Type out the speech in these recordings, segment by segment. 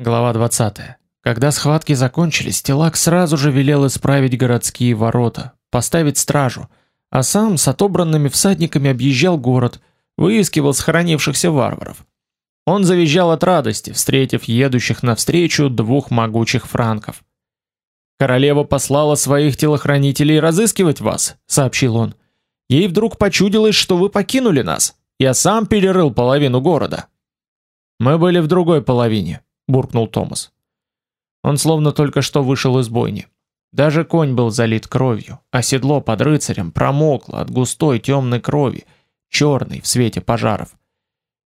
Глава 20. Когда схватки закончились, Телак сразу же велел исправить городские ворота, поставить стражу, а сам с отобранными всадниками объезжал город, выискивал схоронившихся варваров. Он завизжал от радости, встретив едущих навстречу двух могучих франков. Королева послала своих телохранителей разыскивать вас, сообщил он. Ей вдруг почудилось, что вы покинули нас. Я сам перерыл половину города. Мы были в другой половине, буркнул Томас. Он словно только что вышел из бойни. Даже конь был залит кровью, а седло под рыцарем промокло от густой темной крови, черной в свете пожаров.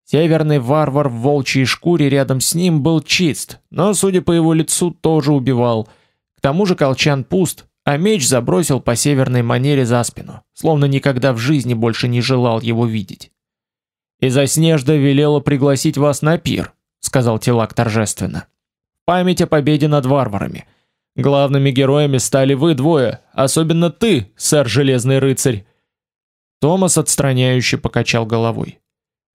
Северный варвар в волчьей шкуре рядом с ним был чист, но, судя по его лицу, тоже убивал. К тому же колчан пуст, а меч забросил по северной манере за спину, словно никогда в жизни больше не желал его видеть. «И Заснежда велела пригласить вас на пир», — сказал Телак торжественно. «Память о победе над варварами. Главными героями стали вы двое, особенно ты, сэр Железный Рыцарь». Томас отстраняюще покачал головой.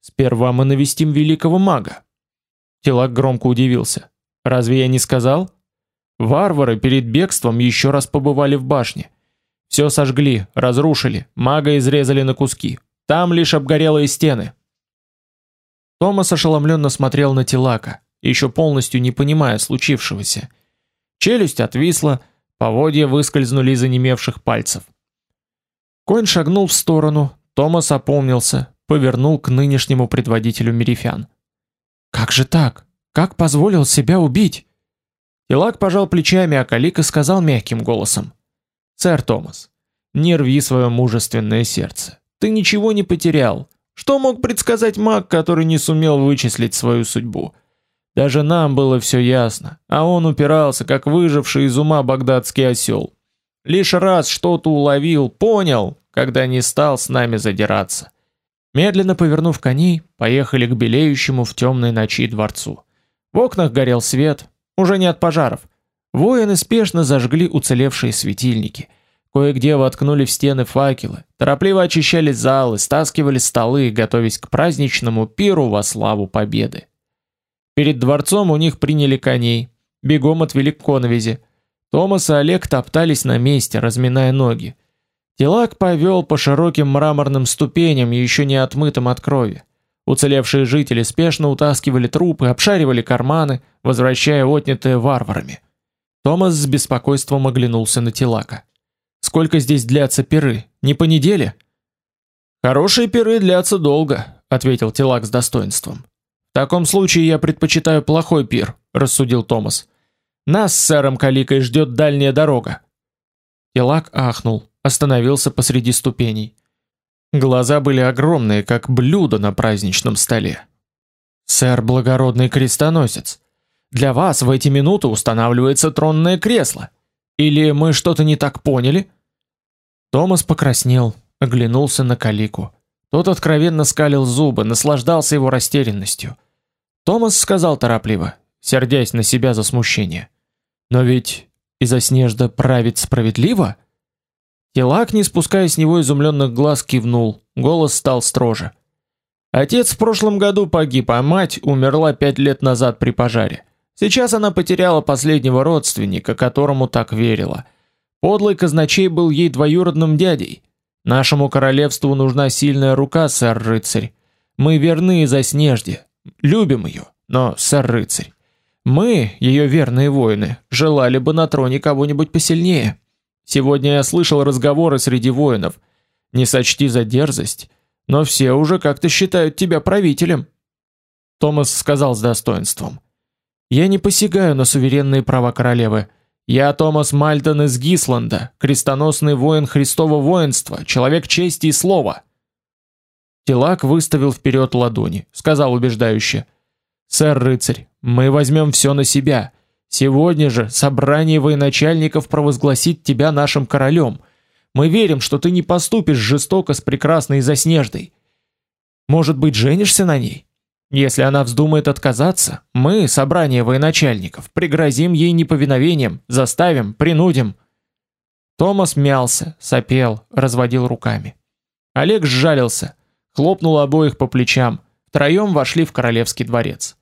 «Сперва мы навестим великого мага». Телак громко удивился. «Разве я не сказал?» Варвары перед бегством еще раз побывали в башне. Все сожгли, разрушили, мага изрезали на куски. Там лишь обгорелые стены. Томас ошеломленно смотрел на Тилака, еще полностью не понимая случившегося. Челюсть отвисла, поводья выскользнули из онемевших пальцев. Конь шагнул в сторону, Томас опомнился, повернул к нынешнему предводителю Мерифян. Как же так? Как позволил себя убить? Илак пожал плечами, а Калика сказал мягким голосом: "Сэр Томас, не рви свое мужественное сердце. Ты ничего не потерял. Что мог предсказать маг, который не сумел вычислить свою судьбу? Даже нам было все ясно, а он упирался, как выживший из ума багдадский осел. Лишь раз что-то уловил, понял, когда не стал с нами задираться. Медленно повернув коней, поехали к белеющему в темной ночи дворцу. В окнах горел свет, уже не от пожаров. Воины спешно зажгли уцелевшие светильники. Кое-где воткнули в стены факелы, торопливо очищали залы, стаскивали столы, готовясь к праздничному пиру во славу победы. Перед дворцом у них приняли коней, бегом отвели к коновизе. Томас и Олег топтались на месте, разминая ноги. Телак повел по широким мраморным ступеням, еще не отмытым от крови. Уцелевшие жители спешно утаскивали трупы, обшаривали карманы, возвращая отнятые варварами. Томас с беспокойством оглянулся на Тилака. Сколько здесь длятся пиры? Не по неделе? Хорошие пиры длятся долго, ответил Тилак с достоинством. В таком случае я предпочитаю плохой пир, рассудил Томас. Нас с сэром Каликой ждет дальняя дорога. Тилак ахнул, остановился посреди ступеней. Глаза были огромные, как блюдо на праздничном столе. Сэр благородный крестоносец, для вас в эти минуты устанавливается тронное кресло. Или мы что-то не так поняли? Томас покраснел, оглянулся на Калику. Тот откровенно скалил зубы, наслаждался его растерянностью. Томас сказал торопливо, сердясь на себя за смущение: "Но ведь из-за снежда правит справедливо?" Телак, не спуская с него изумленных глаз, кивнул. Голос стал строже. Отец в прошлом году погиб, а мать умерла пять лет назад при пожаре. Сейчас она потеряла последнего родственника, которому так верила. Подлый казначей был ей двоюродным дядей. Нашему королевству нужна сильная рука, сэр-рыцарь. Мы верны за снежде, любим ее, но, сэр-рыцарь, мы, ее верные воины, желали бы на троне кого-нибудь посильнее. Сегодня я слышал разговоры среди воинов. Не сочти за дерзость, но все уже как-то считают тебя правителем. Томас сказал с достоинством: "Я не посягаю на суверенные права королевы. Я Томас Мальтон из Гисланда, крестоносный воин Христова воинства, человек чести и слова". Тилак выставил вперед ладони, сказал убеждающе: "Сэр рыцарь, мы возьмем все на себя. Сегодня же собрание военачальников провозгласит тебя нашим королем. Мы верим, что ты не поступишь жестоко с прекрасной Заснеждой. Может быть, женишься на ней? Если она вздумает отказаться, мы, собрание военачальников, пригрозим ей неповиновением, заставим, принудим. Томас мялся, сопел, разводил руками. Олег сжалился, хлопнул обоих по плечам. Втроем вошли в королевский дворец.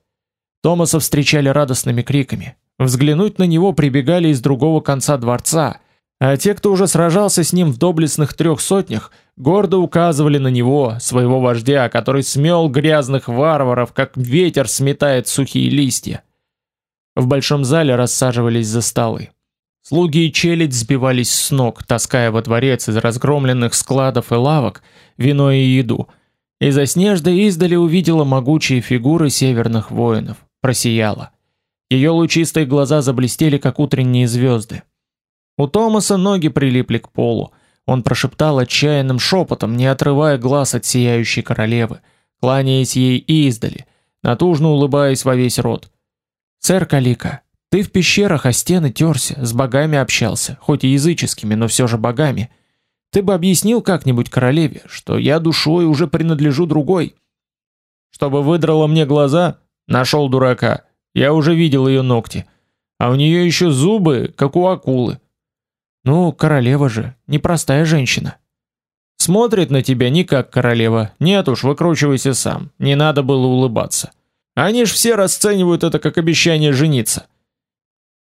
Томаса встречали радостными криками. Взглянуть на него прибегали из другого конца дворца, а те, кто уже сражался с ним в доблестных трех сотнях, гордо указывали на него, своего вождя, который смел грязных варваров, как ветер сметает сухие листья. В большом зале рассаживались за столы. Слуги и челядь сбивались с ног, таская во дворец из разгромленных складов и лавок вино и еду. И за снежда издали увидела могучие фигуры северных воинов, просияла. Ее лучистые глаза заблестели, как утренние звезды. У Томаса ноги прилипли к полу. Он прошептал отчаянным шепотом, не отрывая глаз от сияющей королевы, кланяясь ей издали, натужно улыбаясь во весь рот. «Сэр Калика, ты в пещерах о стены терся, с богами общался, хоть и языческими, но все же богами. Ты бы объяснил как-нибудь королеве, что я душой уже принадлежу другой. Чтобы выдрала мне глаза, нашел дурака. Я уже видел ее ногти. А у нее еще зубы, как у акулы. Ну, королева же, непростая женщина. Смотрит на тебя не как королева. Нет уж, выкручивайся сам. Не надо было улыбаться. Они ж все расценивают это как обещание жениться.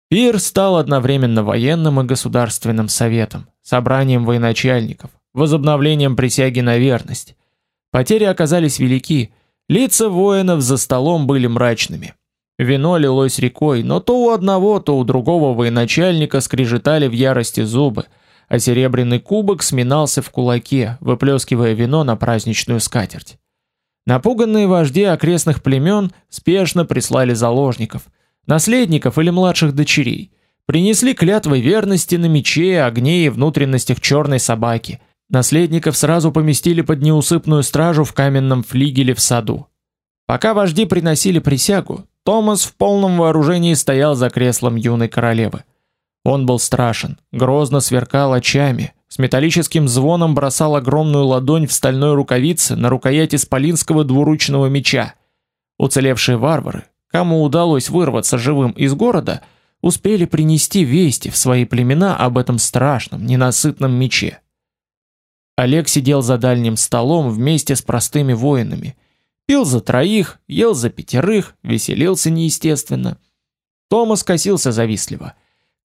Пир стал одновременно военным и государственным советом, собранием военачальников, возобновлением присяги на верность. Потери оказались велики, лица воинов за столом были мрачными. Вино лилось рекой, но то у одного, то у другого военачальника скрежетали в ярости зубы, а серебряный кубок сминался в кулаке, выплескивая вино на праздничную скатерть. Напуганные вожди окрестных племен спешно прислали заложников, наследников или младших дочерей, принесли клятвы верности на мече, огне и внутренностях черной собаки. Наследников сразу поместили под неусыпную стражу в каменном флигеле в саду. Пока вожди приносили присягу, Томас в полном вооружении стоял за креслом юной королевы. Он был страшен, грозно сверкал очами, с металлическим звоном бросал огромную ладонь в стальной рукавице на рукоять исполинского двуручного меча. Уцелевшие варвары, кому удалось вырваться живым из города, успели принести вести в свои племена об этом страшном, ненасытном мече. Олег сидел за дальним столом вместе с простыми воинами – Пил за троих, ел за пятерых, веселился неестественно. Томас косился завистливо.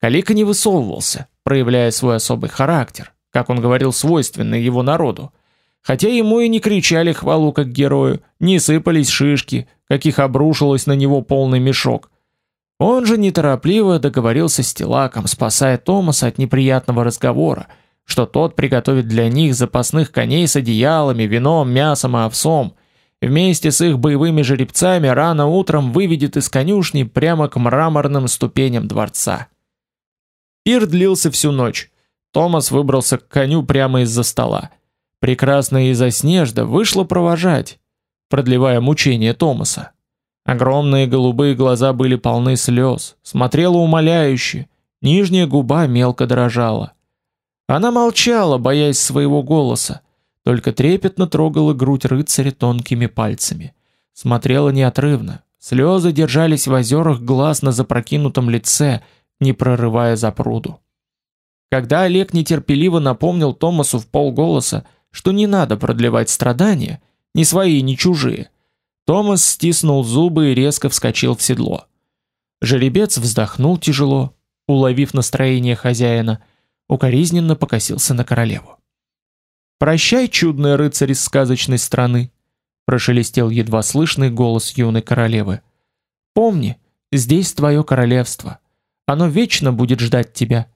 Калика не высовывался, проявляя свой особый характер, как он говорил, свойственный его народу. Хотя ему и не кричали хвалу как герою, не сыпались шишки, каких обрушилось на него полный мешок. Он же неторопливо договорился с Тилаком, спасая Томаса от неприятного разговора, что тот приготовит для них запасных коней с одеялами, вином, мясом и овсом, Вместе с их боевыми жеребцами рано утром выведет из конюшни прямо к мраморным ступеням дворца. Пир длился всю ночь. Томас выбрался к коню прямо из-за стола. Прекрасная Изоснежда вышла провожать, продлевая мучения Томаса. Огромные голубые глаза были полны слез, смотрела умоляюще, нижняя губа мелко дрожала. Она молчала, боясь своего голоса, только трепетно трогала грудь рыцаря тонкими пальцами. Смотрела неотрывно. Слезы держались в озерах глаз на запрокинутом лице, не прорывая запруду. Когда Олег нетерпеливо напомнил Томасу в полголоса, что не надо продлевать страдания, ни свои, ни чужие, Томас стиснул зубы и резко вскочил в седло. Жеребец вздохнул тяжело, уловив настроение хозяина, укоризненно покосился на королеву. Прощай, чудный рыцарь из сказочной страны, прошелестел едва слышный голос юной королевы. Помни, здесь твое королевство. Оно вечно будет ждать тебя.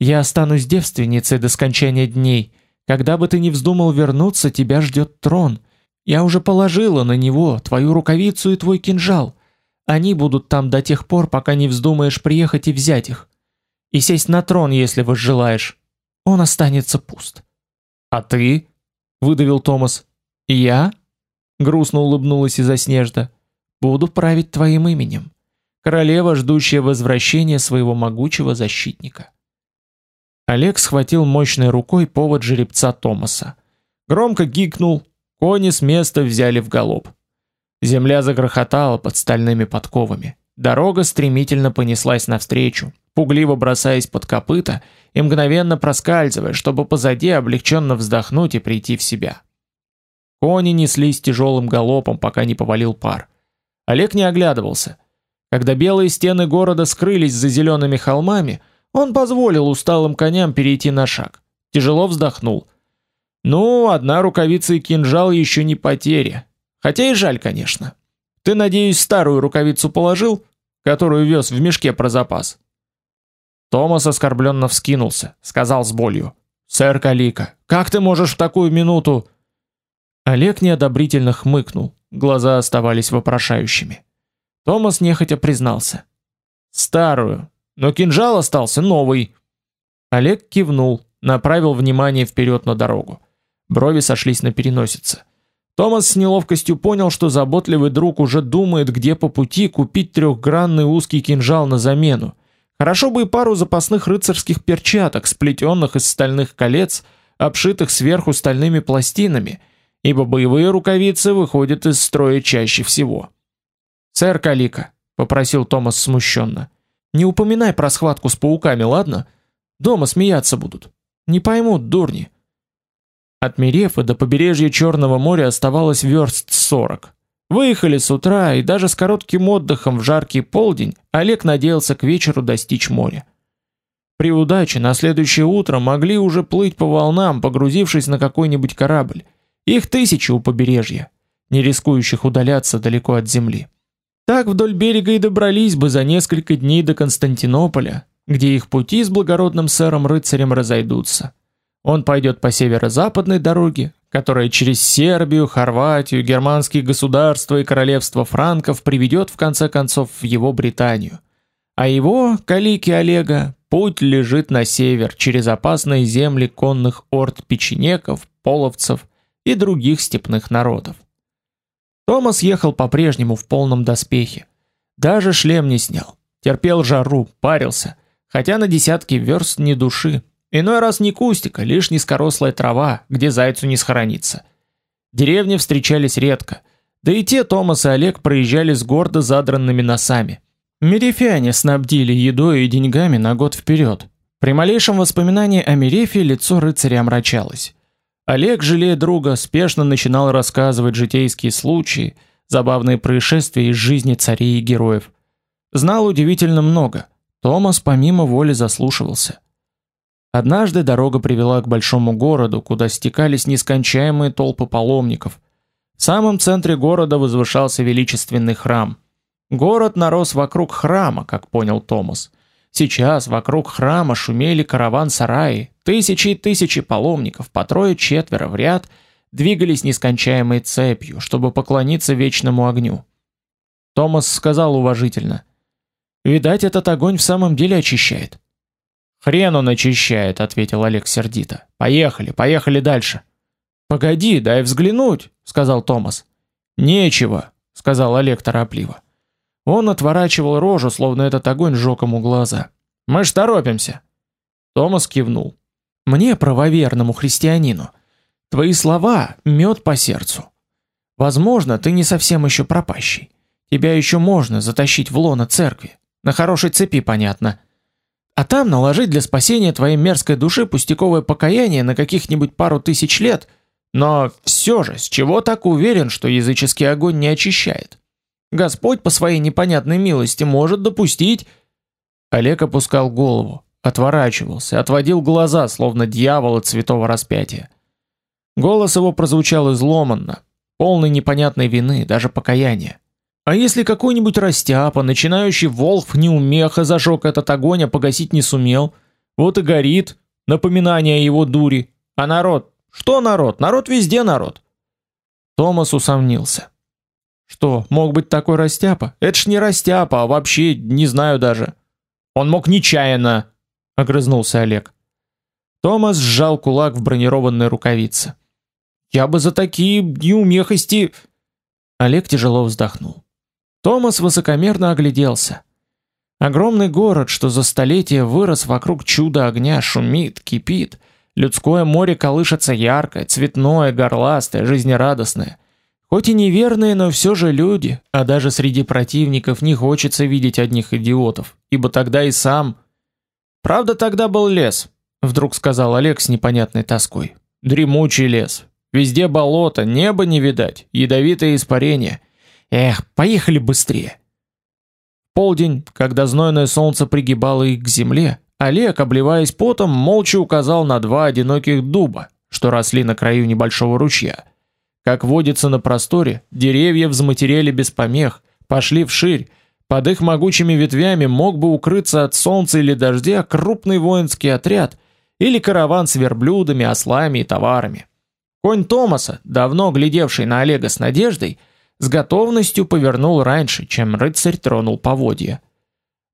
Я останусь девственницей до скончания дней. Когда бы ты ни вздумал вернуться, тебя ждет трон. Я уже положила на него твою рукавицу и твой кинжал. Они будут там до тех пор, пока не вздумаешь приехать и взять их. И сесть на трон, если возжелаешь. Он останется пуст. А ты? выдавил Томас. Я? грустно улыбнулась Изоснежда. Буду править твоим именем. Королева, ждущая возвращения своего могучего защитника. Олег схватил мощной рукой повод жеребца Томаса. Громко гикнул, кони с места взяли в галоп. Земля загрохотала под стальными подковами. Дорога стремительно понеслась навстречу, пугливо бросаясь под копыта и мгновенно проскальзывая, чтобы позади облегченно вздохнуть и прийти в себя. Кони неслись тяжелым галопом, пока не повалил пар. Олег не оглядывался. Когда белые стены города скрылись за зелеными холмами, он позволил усталым коням перейти на шаг. Тяжело вздохнул. Ну, одна рукавица и кинжал еще не потеря. Хотя и жаль, конечно. Ты, надеюсь, старую рукавицу положил, которую вез в мешке про запас? Томас оскорбленно вскинулся, сказал с болью: "Сэр Калика, как ты можешь в такую минуту?" Олег неодобрительно хмыкнул, глаза оставались вопрошающими. Томас нехотя признался: "Старую, но кинжал остался новый". Олег кивнул, направил внимание вперед на дорогу. Брови сошлись на переносице. Томас с неловкостью понял, что заботливый друг уже думает, где по пути купить трехгранный узкий кинжал на замену. Хорошо бы и пару запасных рыцарских перчаток, сплетенных из стальных колец, обшитых сверху стальными пластинами, ибо боевые рукавицы выходят из строя чаще всего. «Сэр Калика», — попросил Томас смущенно, — «не упоминай про схватку с пауками, ладно? Дома смеяться будут. Не поймут, дурни». От Мирефа до побережья Черного моря оставалось верст сорок. Выехали с утра, и даже с коротким отдыхом в жаркий полдень Олег надеялся к вечеру достичь моря. При удаче на следующее утро могли уже плыть по волнам, погрузившись на какой-нибудь корабль. Их тысячи у побережья, не рискующих удаляться далеко от земли. Так вдоль берега и добрались бы за несколько дней до Константинополя, где их пути с благородным сэром-рыцарем разойдутся. Он пойдет по северо-западной дороге, которая через Сербию, Хорватию, германские государства и королевство франков приведет в конце концов в его Британию. А его, Калики Олега, путь лежит на север, через опасные земли конных орд печенеков, половцев и других степных народов. Томас ехал по-прежнему в полном доспехе. Даже шлем не снял. Терпел жару, парился, хотя на десятки верст ни души, Иной раз не кустика, лишь низкорослая трава, где зайцу не схорониться. Деревни встречались редко, да и те Томас и Олег проезжали с гордо задранными носами. Мерефяне снабдили едой и деньгами на год вперед. При малейшем воспоминании о Мерефе лицо рыцаря омрачалось. Олег, жалея друга, спешно начинал рассказывать житейские случаи, забавные происшествия из жизни царей и героев. Знал удивительно много. Томас помимо воли заслушивался. Однажды дорога привела к большому городу, куда стекались нескончаемые толпы паломников. В самом центре города возвышался величественный храм. Город нарос вокруг храма, как понял Томас. Сейчас вокруг храма шумели караван-сараи, тысячи и тысячи паломников, по трое-четверо в ряд, двигались нескончаемой цепью, чтобы поклониться вечному огню. Томас сказал уважительно: "Видать, этот огонь в самом деле очищает". Хрен он очищает, ответил Олег сердито. Поехали, поехали дальше. Погоди, дай взглянуть, сказал Томас. Нечего, сказал Олег торопливо. Он отворачивал рожу, словно этот огонь жёг ему глаза. Мы ж торопимся. Томас кивнул. Мне правоверному христианину твои слова мёд по сердцу. Возможно, ты не совсем еще пропащий. Тебя еще можно затащить в лоно церкви. На хорошей цепи, понятно а там наложить для спасения твоей мерзкой души пустяковое покаяние на каких-нибудь пару тысяч лет. Но все же, с чего так уверен, что языческий огонь не очищает? Господь по своей непонятной милости может допустить... Олег опускал голову, отворачивался, отводил глаза, словно дьявол от святого распятия. Голос его прозвучал изломанно, полный непонятной вины, даже покаяния. А если какой-нибудь растяпа, начинающий волхв неумеха зажег этот огонь, а погасить не сумел, вот и горит, напоминание его дури. А народ? Что народ? Народ везде народ. Томас усомнился. Что, мог быть такой растяпа? Это ж не растяпа, а вообще не знаю даже. Он мог нечаянно, огрызнулся Олег. Томас сжал кулак в бронированной рукавице. Я бы за такие неумехости Олег тяжело вздохнул. Томас высокомерно огляделся. Огромный город, что за столетия вырос вокруг чуда огня, шумит, кипит. Людское море колышется ярко, цветное, горластое, жизнерадостное. Хоть и неверные, но все же люди, а даже среди противников не хочется видеть одних идиотов, ибо тогда и сам... Правда, тогда был лес, вдруг сказал Олег с непонятной тоской. Дремучий лес. Везде болото, небо не видать, ядовитые испарения. Эх, поехали быстрее. Полдень, когда знойное солнце пригибало их к земле, Олег, обливаясь потом, молча указал на два одиноких дуба, что росли на краю небольшого ручья. Как водится на просторе, деревья взматерели без помех, пошли вширь, под их могучими ветвями мог бы укрыться от солнца или дождя крупный воинский отряд или караван с верблюдами, ослами и товарами. Конь Томаса, давно глядевший на Олега с надеждой, с готовностью повернул раньше, чем рыцарь тронул поводья.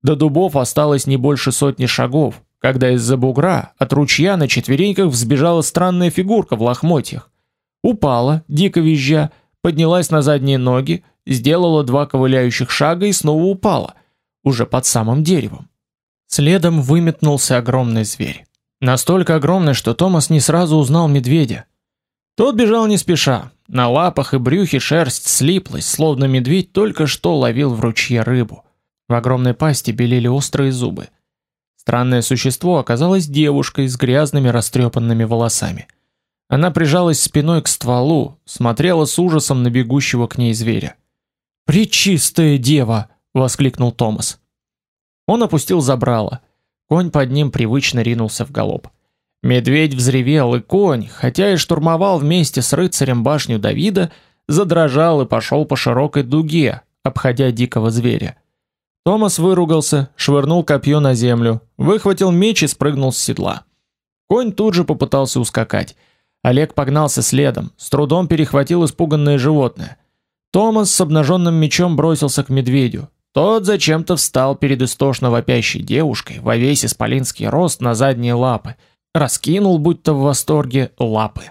До дубов осталось не больше сотни шагов, когда из-за бугра от ручья на четвереньках взбежала странная фигурка в лохмотьях. Упала, дико визжа, поднялась на задние ноги, сделала два ковыляющих шага и снова упала, уже под самым деревом. Следом выметнулся огромный зверь. Настолько огромный, что Томас не сразу узнал медведя. Тот бежал не спеша. На лапах и брюхе шерсть слиплась, словно медведь только что ловил в ручье рыбу. В огромной пасти белели острые зубы. Странное существо оказалось девушкой с грязными растрепанными волосами. Она прижалась спиной к стволу, смотрела с ужасом на бегущего к ней зверя. «Пречистая дева!» — воскликнул Томас. Он опустил забрало. Конь под ним привычно ринулся в галоп. Медведь взревел, и конь, хотя и штурмовал вместе с рыцарем башню Давида, задрожал и пошел по широкой дуге, обходя дикого зверя. Томас выругался, швырнул копье на землю, выхватил меч и спрыгнул с седла. Конь тут же попытался ускакать. Олег погнался следом, с трудом перехватил испуганное животное. Томас с обнаженным мечом бросился к медведю. Тот зачем-то встал перед истошно вопящей девушкой во весь исполинский рост на задние лапы, раскинул будто в восторге лапы.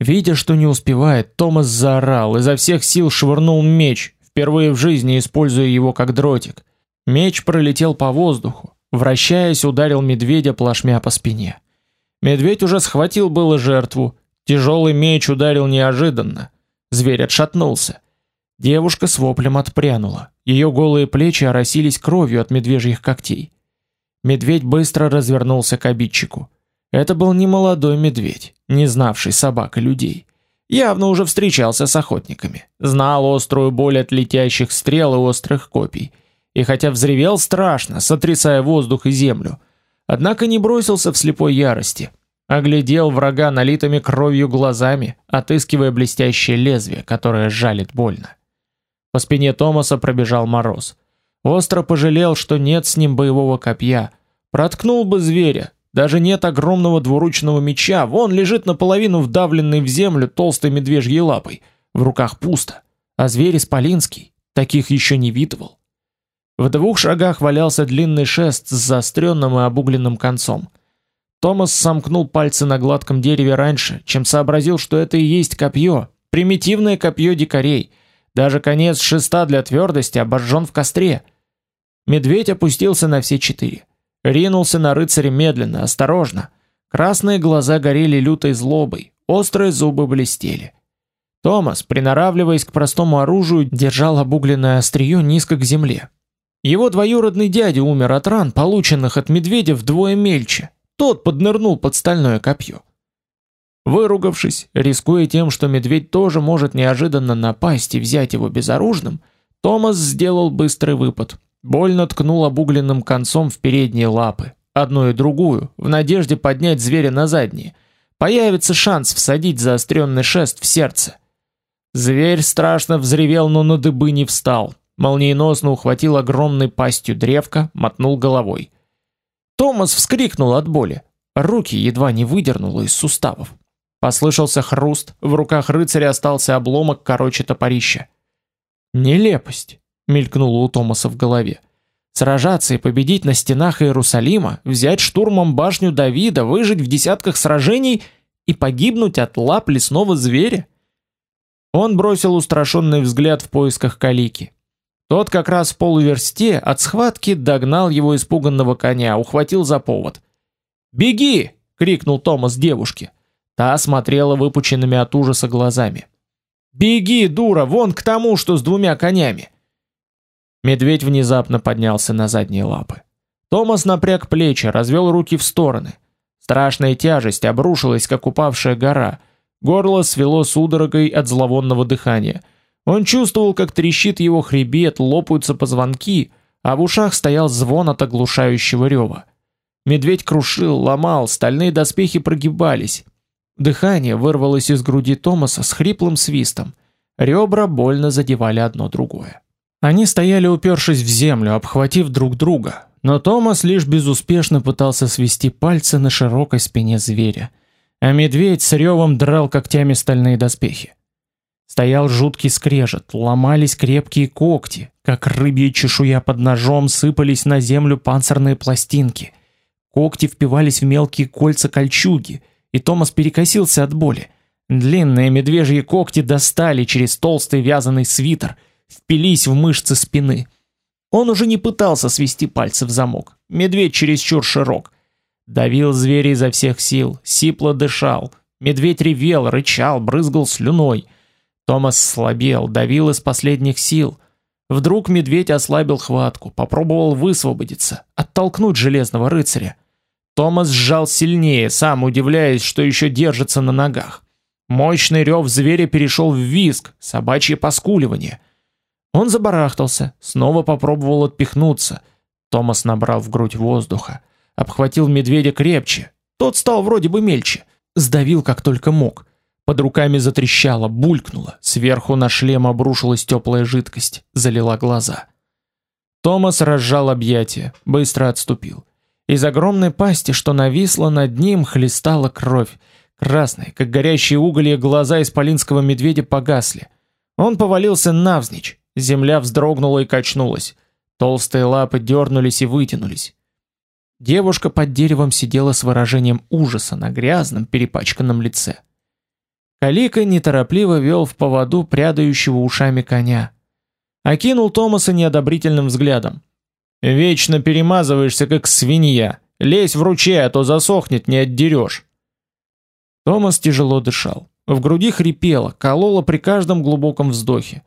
Видя, что не успевает, Томас заорал, изо всех сил швырнул меч, впервые в жизни используя его как дротик. Меч пролетел по воздуху, вращаясь, ударил медведя плашмя по спине. Медведь уже схватил было жертву, тяжелый меч ударил неожиданно. Зверь отшатнулся. Девушка с воплем отпрянула. Ее голые плечи оросились кровью от медвежьих когтей. Медведь быстро развернулся к обидчику. Это был не молодой медведь, не знавший собак и людей. Явно уже встречался с охотниками, знал острую боль от летящих стрел и острых копий. И хотя взревел страшно, сотрясая воздух и землю, однако не бросился в слепой ярости, оглядел врага налитыми кровью глазами, отыскивая блестящее лезвие, которое жалит больно. По спине Томаса пробежал мороз. Остро пожалел, что нет с ним боевого копья. Проткнул бы зверя. Даже нет огромного двуручного меча. Вон лежит наполовину вдавленный в землю толстой медвежьей лапой. В руках пусто. А зверь исполинский. Таких еще не видывал. В двух шагах валялся длинный шест с заостренным и обугленным концом. Томас сомкнул пальцы на гладком дереве раньше, чем сообразил, что это и есть копье, примитивное копье дикарей, даже конец шеста для твердости обожжен в костре. Медведь опустился на все четыре. Ринулся на рыцаря медленно, осторожно. Красные глаза горели лютой злобой, острые зубы блестели. Томас, приноравливаясь к простому оружию, держал обугленное острие низко к земле. Его двоюродный дядя умер от ран, полученных от медведя вдвое мельче. Тот поднырнул под стальное копье. Выругавшись, рискуя тем, что медведь тоже может неожиданно напасть и взять его безоружным, Томас сделал быстрый выпад. Больно ткнул обугленным концом в передние лапы, одну и другую, в надежде поднять зверя на задние. Появится шанс всадить заостренный шест в сердце. Зверь страшно взревел, но на дыбы не встал. Молниеносно ухватил огромной пастью древко, мотнул головой. Томас вскрикнул от боли. Руки едва не выдернуло из суставов. Послышался хруст, в руках рыцаря остался обломок короче топорища. Нелепость, мелькнуло у Томаса в голове. Сражаться и победить на стенах Иерусалима, взять штурмом башню Давида, выжить в десятках сражений и погибнуть от лап лесного зверя? Он бросил устрашенный взгляд в поисках Калики. Тот как раз в полуверсте от схватки догнал его испуганного коня, ухватил за повод. "Беги!" крикнул Томас девушке. Та смотрела выпученными от ужаса глазами. «Беги, дура, вон к тому, что с двумя конями!» Медведь внезапно поднялся на задние лапы. Томас напряг плечи, развел руки в стороны. Страшная тяжесть обрушилась, как упавшая гора. Горло свело судорогой от зловонного дыхания. Он чувствовал, как трещит его хребет, лопаются позвонки, а в ушах стоял звон от оглушающего рева. Медведь крушил, ломал, стальные доспехи прогибались. Дыхание вырвалось из груди Томаса с хриплым свистом. Ребра больно задевали одно другое. Они стояли упершись в землю, обхватив друг друга, но Томас лишь безуспешно пытался свести пальцы на широкой спине зверя, а медведь с ревом драл когтями стальные доспехи. Стоял жуткий скрежет, ломались крепкие когти, как рыбья чешуя под ножом сыпались на землю панцирные пластинки. Когти впивались в мелкие кольца кольчуги, и Томас перекосился от боли. Длинные медвежьи когти достали через толстый вязаный свитер, впились в мышцы спины. Он уже не пытался свести пальцы в замок. Медведь чересчур широк. Давил зверя изо всех сил, сипло дышал. Медведь ревел, рычал, брызгал слюной — Томас слабел, давил из последних сил. Вдруг медведь ослабил хватку, попробовал высвободиться, оттолкнуть железного рыцаря. Томас сжал сильнее, сам удивляясь, что еще держится на ногах. Мощный рев зверя перешел в визг, собачье поскуливание. Он забарахтался, снова попробовал отпихнуться. Томас набрал в грудь воздуха, обхватил медведя крепче. Тот стал вроде бы мельче, сдавил как только мог. Под руками затрещало, булькнуло, сверху на шлем обрушилась теплая жидкость, залила глаза. Томас разжал объятия, быстро отступил. Из огромной пасти, что нависла над ним, хлестала кровь. Красные, как горящие уголья, глаза исполинского медведя погасли. Он повалился навзничь, земля вздрогнула и качнулась. Толстые лапы дернулись и вытянулись. Девушка под деревом сидела с выражением ужаса на грязном, перепачканном лице. Калика неторопливо вел в поводу прядающего ушами коня. Окинул Томаса неодобрительным взглядом. «Вечно перемазываешься, как свинья. Лезь в ручей, а то засохнет, не отдерешь». Томас тяжело дышал. В груди хрипело, кололо при каждом глубоком вздохе.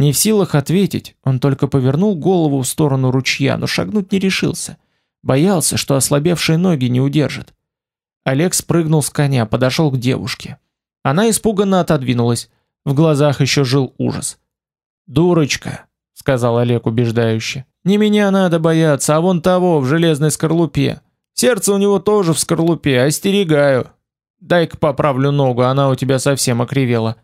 Не в силах ответить, он только повернул голову в сторону ручья, но шагнуть не решился. Боялся, что ослабевшие ноги не удержат. Олег спрыгнул с коня, подошел к девушке. Она испуганно отодвинулась. В глазах еще жил ужас. "Дурочка", сказал Олег убеждающе. "Не меня надо бояться, а вон того в железной скорлупе. Сердце у него тоже в скорлупе, остерегаю. Дай-ка поправлю ногу, она у тебя совсем окривела".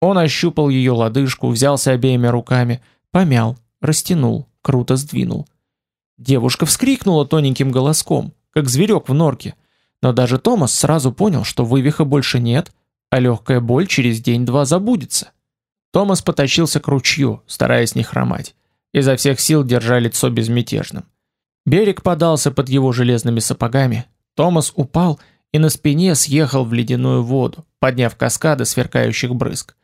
Он ощупал ее лодыжку, взялся обеими руками, помял, растянул, круто сдвинул. Девушка вскрикнула тоненьким голоском, как зверек в норке. Но даже Томас сразу понял, что вывиха больше нет, а легкая боль через день-два забудется. Томас потащился к ручью, стараясь не хромать. Изо всех сил держа лицо безмятежным. Берег подался под его железными сапогами. Томас упал и на спине съехал в ледяную воду, подняв каскады сверкающих брызг.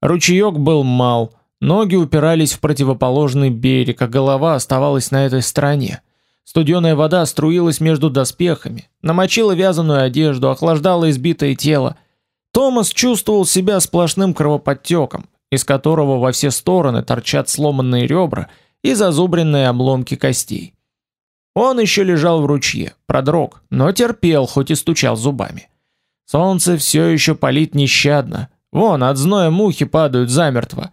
Ручеек был мал, ноги упирались в противоположный берег, а голова оставалась на этой стороне. Студеная вода струилась между доспехами, намочила вязаную одежду, охлаждала избитое тело. Томас чувствовал себя сплошным кровоподтеком, из которого во все стороны торчат сломанные ребра и зазубренные обломки костей. Он еще лежал в ручье, продрог, но терпел, хоть и стучал зубами. Солнце все еще палит нещадно. Вон, от зноя мухи падают замертво.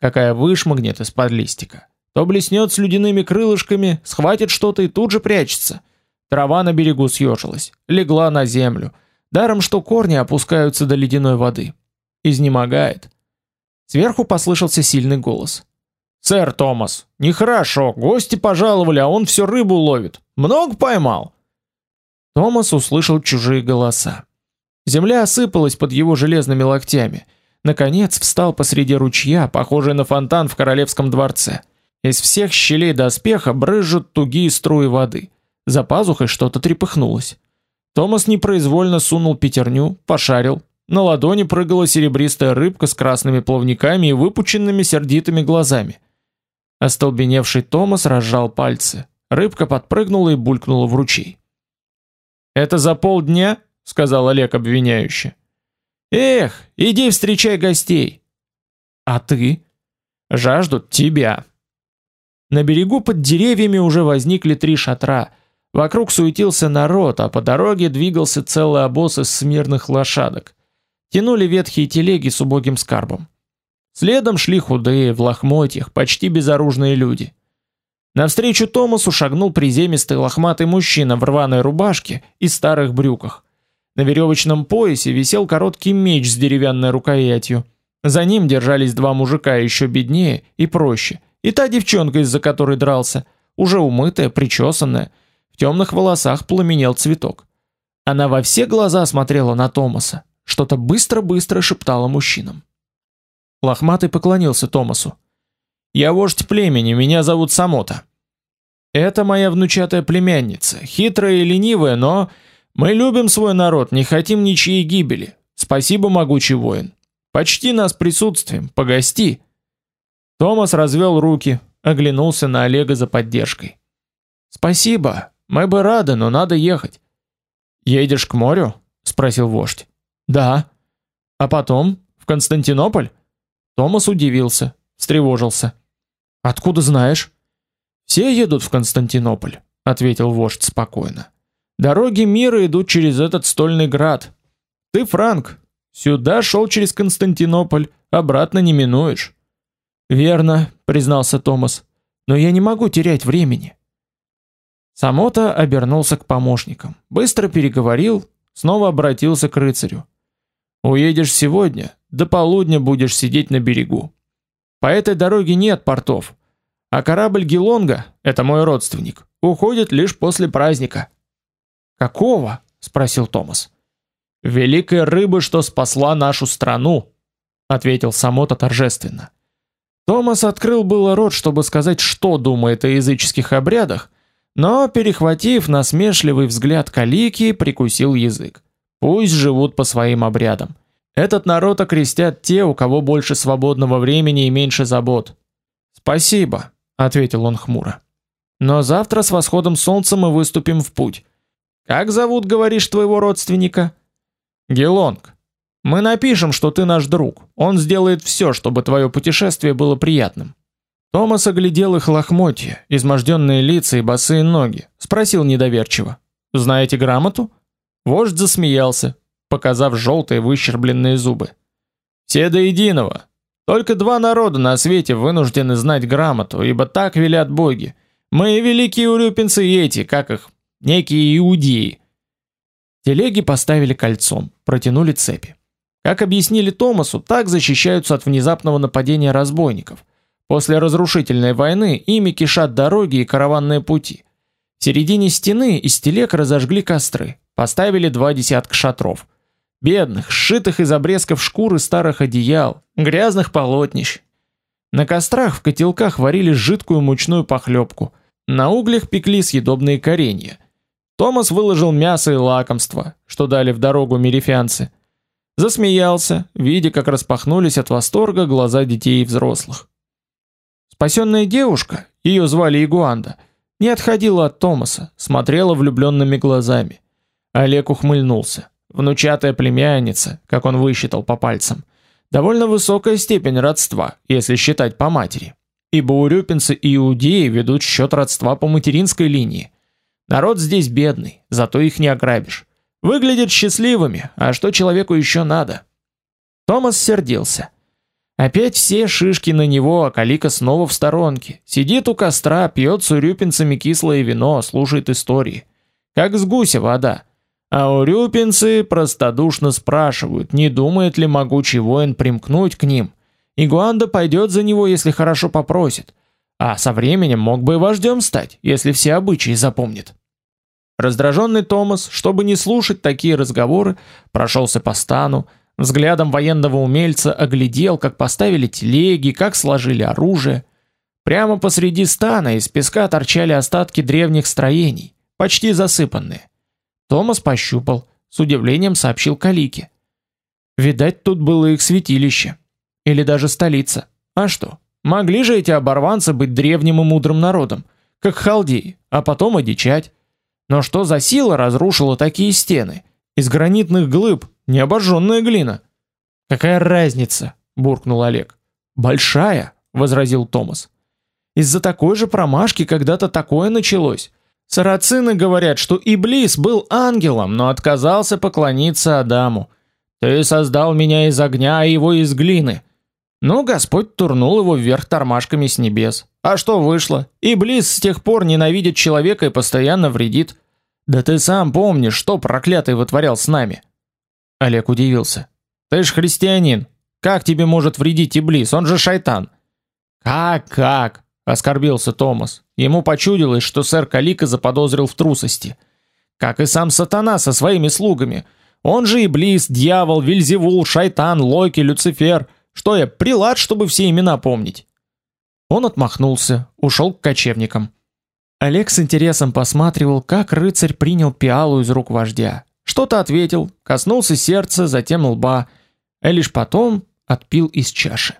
Какая вышмыгнет из-под листика то блеснет с ледяными крылышками, схватит что-то и тут же прячется. Трава на берегу съежилась, легла на землю, даром что корни опускаются до ледяной воды. Изнемогает. Сверху послышался сильный голос. «Сэр Томас, нехорошо, гости пожаловали, а он все рыбу ловит. Много поймал?» Томас услышал чужие голоса. Земля осыпалась под его железными локтями. Наконец встал посреди ручья, похожий на фонтан в королевском дворце. Из всех щелей доспеха брызжут тугие струи воды. За пазухой что-то трепыхнулось. Томас непроизвольно сунул пятерню, пошарил. На ладони прыгала серебристая рыбка с красными плавниками и выпученными сердитыми глазами. Остолбеневший Томас разжал пальцы. Рыбка подпрыгнула и булькнула в ручей. «Это за полдня?» — сказал Олег обвиняюще. «Эх, иди встречай гостей!» «А ты?» «Жаждут тебя!» На берегу под деревьями уже возникли три шатра. Вокруг суетился народ, а по дороге двигался целый обоз из смирных лошадок. Тянули ветхие телеги с убогим скарбом. Следом шли худые, в лохмотьях, почти безоружные люди. Навстречу Томасу шагнул приземистый лохматый мужчина в рваной рубашке и старых брюках. На веревочном поясе висел короткий меч с деревянной рукоятью. За ним держались два мужика еще беднее и проще, и та девчонка, из-за которой дрался, уже умытая, причесанная, в темных волосах пламенел цветок. Она во все глаза смотрела на Томаса, что-то быстро-быстро шептала мужчинам. Лохматый поклонился Томасу. «Я вождь племени, меня зовут Самота. Это моя внучатая племянница, хитрая и ленивая, но мы любим свой народ, не хотим ничьей гибели. Спасибо, могучий воин. Почти нас присутствием, погости». Томас развел руки, оглянулся на Олега за поддержкой. «Спасибо, мы бы рады, но надо ехать». «Едешь к морю?» — спросил вождь. «Да». «А потом? В Константинополь?» Томас удивился, встревожился. Откуда знаешь? Все едут в Константинополь, ответил вождь спокойно. Дороги мира идут через этот стольный град. Ты франк, сюда шел через Константинополь, обратно не минуешь. Верно, признался Томас. Но я не могу терять времени. Самота обернулся к помощникам, быстро переговорил, снова обратился к рыцарю. Уедешь сегодня, до полудня будешь сидеть на берегу. По этой дороге нет портов, а корабль Гелонга, это мой родственник, уходит лишь после праздника. Какого? спросил Томас. Великая рыба, что спасла нашу страну, ответил Самота торжественно. Томас открыл было рот, чтобы сказать, что думает о языческих обрядах, но перехватив насмешливый взгляд Калики, прикусил язык. Пусть живут по своим обрядам. Этот народ окрестят те, у кого больше свободного времени и меньше забот. Спасибо, ответил он хмуро. Но завтра с восходом солнца мы выступим в путь. Как зовут, говоришь, твоего родственника? Гелонг. Мы напишем, что ты наш друг. Он сделает все, чтобы твое путешествие было приятным. Томас оглядел их лохмотья, изможденные лица и босые ноги, спросил недоверчиво: "Знаете грамоту?" Вождь засмеялся, показав желтые выщербленные зубы. Все до единого. Только два народа на свете вынуждены знать грамоту, ибо так велят боги. Мы великие урюпинцы и эти, как их, некие иудеи. Телеги поставили кольцом, протянули цепи. Как объяснили Томасу, так защищаются от внезапного нападения разбойников. После разрушительной войны ими кишат дороги и караванные пути. В середине стены из телег разожгли костры, Поставили два десятка шатров. Бедных, сшитых из обрезков шкуры старых одеял, грязных полотнищ. На кострах в котелках варили жидкую мучную похлебку. На углях пекли съедобные коренья. Томас выложил мясо и лакомства, что дали в дорогу мирифянцы. Засмеялся, видя, как распахнулись от восторга глаза детей и взрослых. Спасенная девушка, ее звали Игуанда, не отходила от Томаса, смотрела влюбленными глазами. Олег ухмыльнулся. Внучатая племянница, как он высчитал по пальцам. Довольно высокая степень родства, если считать по матери. Ибо урюпинцы и иудеи ведут счет родства по материнской линии. Народ здесь бедный, зато их не ограбишь. Выглядят счастливыми, а что человеку еще надо? Томас сердился. Опять все шишки на него, а Калика снова в сторонке. Сидит у костра, пьет с урюпинцами кислое вино, слушает истории. Как с гуся вода. А урюпинцы простодушно спрашивают, не думает ли могучий воин примкнуть к ним. Игуанда пойдет за него, если хорошо попросит. А со временем мог бы и вождем стать, если все обычаи запомнит. Раздраженный Томас, чтобы не слушать такие разговоры, прошелся по стану, взглядом военного умельца оглядел, как поставили телеги, как сложили оружие. Прямо посреди стана из песка торчали остатки древних строений, почти засыпанные. Томас пощупал, с удивлением сообщил Калике. Видать, тут было их святилище. Или даже столица. А что? Могли же эти оборванцы быть древним и мудрым народом, как халдеи, а потом одичать. Но что за сила разрушила такие стены? Из гранитных глыб, не обожженная глина. Какая разница? буркнул Олег. Большая, возразил Томас. Из-за такой же промашки когда-то такое началось. Сарацины говорят, что Иблис был ангелом, но отказался поклониться Адаму. Ты создал меня из огня, а его из глины. Ну, Господь турнул его вверх тормашками с небес. А что вышло? Иблис с тех пор ненавидит человека и постоянно вредит. Да ты сам помнишь, что проклятый вытворял с нами. Олег удивился. Ты ж христианин. Как тебе может вредить Иблис? Он же шайтан. Как, как? оскорбился Томас. Ему почудилось, что сэр Калика заподозрил в трусости. Как и сам сатана со своими слугами. Он же Иблис, дьявол, Вельзевул, шайтан, Локи, Люцифер. Что я, прилад, чтобы все имена помнить? Он отмахнулся, ушел к кочевникам. Олег с интересом посматривал, как рыцарь принял пиалу из рук вождя. Что-то ответил, коснулся сердца, затем лба, а лишь потом отпил из чаши.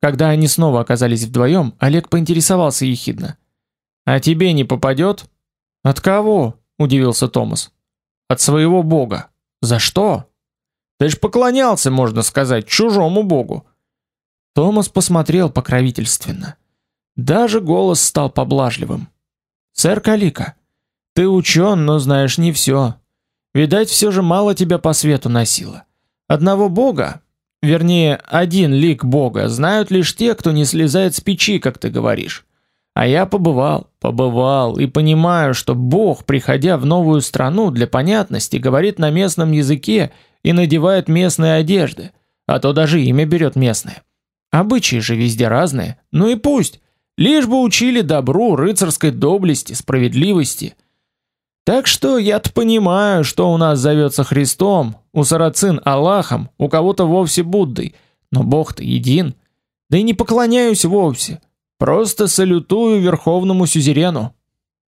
Когда они снова оказались вдвоем, Олег поинтересовался ехидно: "А тебе не попадет?» "От кого?" удивился Томас. "От своего бога. За что?" Ты ж поклонялся, можно сказать, чужому богу. Томас посмотрел покровительственно. Даже голос стал поблажливым. Сэр Калика, ты учен, но знаешь не все. Видать, все же мало тебя по свету носило. Одного бога, вернее, один лик бога знают лишь те, кто не слезает с печи, как ты говоришь. А я побывал, побывал и понимаю, что Бог, приходя в новую страну для понятности, говорит на местном языке и надевает местные одежды, а то даже имя берет местное. Обычаи же везде разные. Ну и пусть, лишь бы учили добру, рыцарской доблести, справедливости. Так что я-то понимаю, что у нас зовется Христом, у сарацин Аллахом, у кого-то вовсе Буддой, но Бог-то един. Да и не поклоняюсь вовсе. Просто салютую верховному сюзерену.